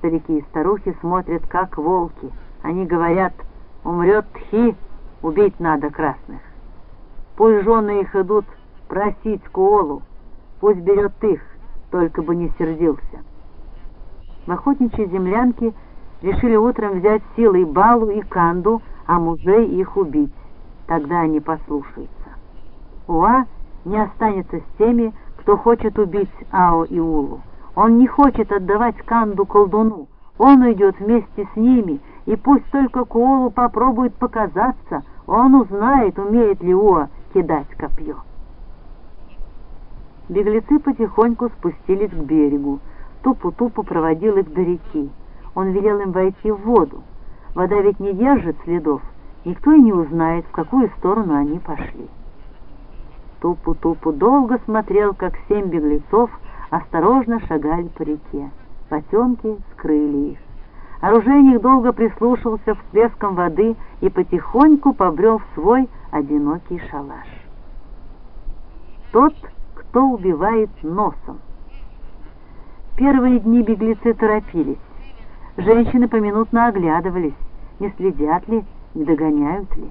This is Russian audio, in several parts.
Старики и старухи смотрят, как волки. Они говорят, умрет Тхи, убить надо красных. Пусть жены их идут просить Куолу, пусть берет их, только бы не сердился. В охотничьей землянке решили утром взять силой Балу и Канду, а мужей их убить. Тогда они послушаются. Уа не останется с теми, кто хочет убить Ао и Улу. Он не хочет отдавать Канду колдуну. Он уйдет вместе с ними, и пусть только Куолу попробует показаться, он узнает, умеет ли Уа кидать копье. Беглецы потихоньку спустились к берегу. Тупу-тупу проводил их до реки. Он велел им войти в воду. Вода ведь не держит следов. Никто и не узнает, в какую сторону они пошли. Тупу-тупу долго смотрел, как семь беглецов осторожно шагали по реке. Потемки скрыли их. Оружейник долго прислушался к всплескам воды и потихоньку побрел в свой одинокий шалаш. Тот, кто убивает носом. Первые дни беглецы торопились. Женщины поминутно оглядывались, не следят ли, не догоняют ли.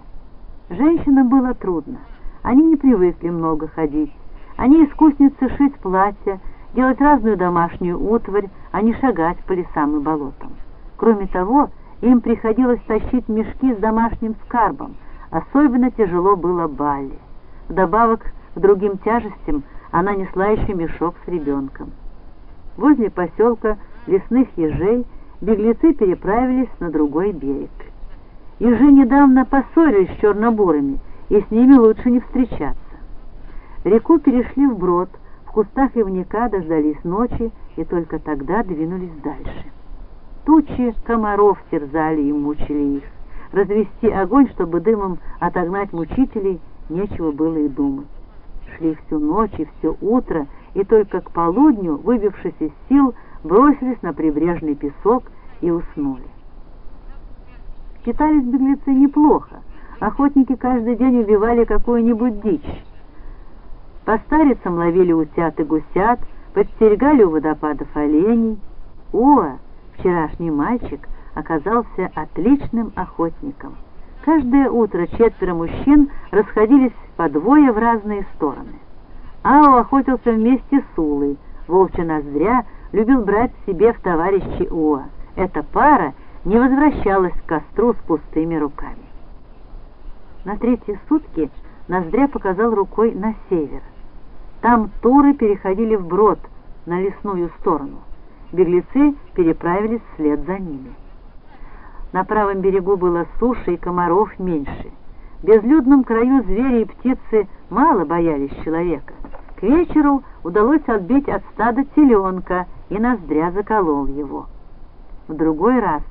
Женщинам было трудно. Они не привыкли много ходить. Они искусницы шить платья, делать разную домашнюю утварь, а не шагать по лесам и болотам. Кроме того, им приходилось тащить мешки с домашним скарбом. Особенно тяжело было Балли. Вдобавок к другим тяжестям она несла еще мешок с ребенком. Возле поселка лесных ежей беглецы переправились на другой берег. Ежи недавно поссорились с чернобурами, и с ними лучше не встречаться. Реку перешли вброд, кустах ивника дождались ночи и только тогда двинулись дальше. Тучи комаров терзали и мучили их. Развести огонь, чтобы дымом отогнать мучителей, нечего было и думать шли всю ночь и все утро, и только к полудню, выбившись из сил, бросились на прибрежный песок и уснули. Питались беглецы неплохо. Охотники каждый день убивали какую-нибудь дичь. По старицам ловили утят и гусят, подстерегали у водопадов оленей. О, вчерашний мальчик оказался отличным охотником. Каждое утро четверо мужчин расходились по двое в разные стороны. Ао охотился вместе с Улой. Волчья ноздря любил брать себе в товарищи Уа. Эта пара не возвращалась к костру с пустыми руками. На третьи сутки Ноздря показал рукой на север. Там туры переходили вброд на лесную сторону. Беглецы переправились вслед за ними. На правом берегу было суше и комаров меньше. В безлюдном краю звери и птицы мало боялись человека. К вечеру удалось отбить от стада теленка, и ноздря заколол его. В другой раз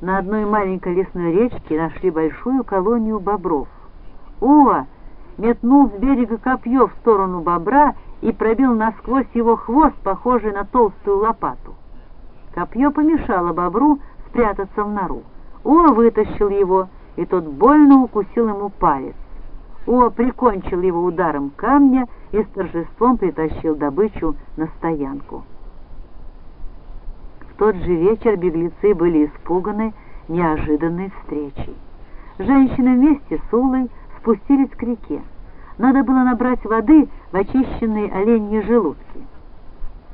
на одной маленькой лесной речке нашли большую колонию бобров. Уа метнул с берега копье в сторону бобра и пробил насквозь его хвост, похожий на толстую лопату. Копье помешало бобру спрятаться в нору. Уа вытащил его, и тот больно укусил ему палец. Уа прикончил его ударом камня и с торжеством притащил добычу на стоянку. В тот же вечер беглецы были испуганы неожиданной встречей. Женщины вместе с Улой спустились к реке. Надо было набрать воды в очищенные оленьи желудки.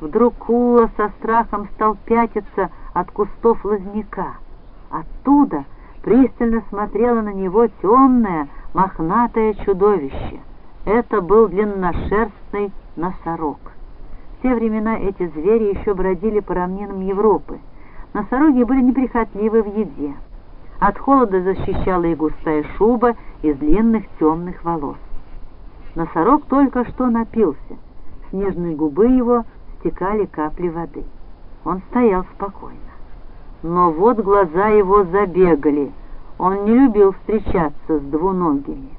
Вдруг Ула со страхом стал пятиться от кустов лозняка. Оттуда пристально смотрело на него темное, мохнатое чудовище. Это был длинношерстный носорог. В те времена эти звери еще бродили по равнинам Европы. Носороги были неприхотливы в еде. От холода защищала и густая шуба из длинных темных волос. Носорог только что напился. С нежной губы его стекали капли воды. Он стоял спокойно. Но вот глаза его забегали. Он не любил встречаться с двуногими.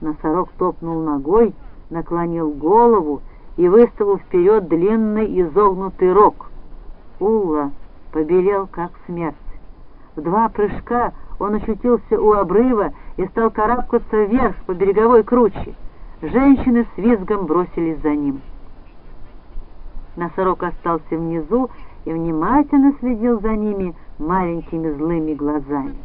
Носорог топнул ногой, наклонил голову и выставил вперед длинный изогнутый рог. Улла побелел, как смерть. В два прыжка он очутился у обрыва и стал карабкаться вверх по береговой круче. Женщины с визгом бросились за ним. Носорог остался внизу и внимательно следил за ними маленькими злыми глазами.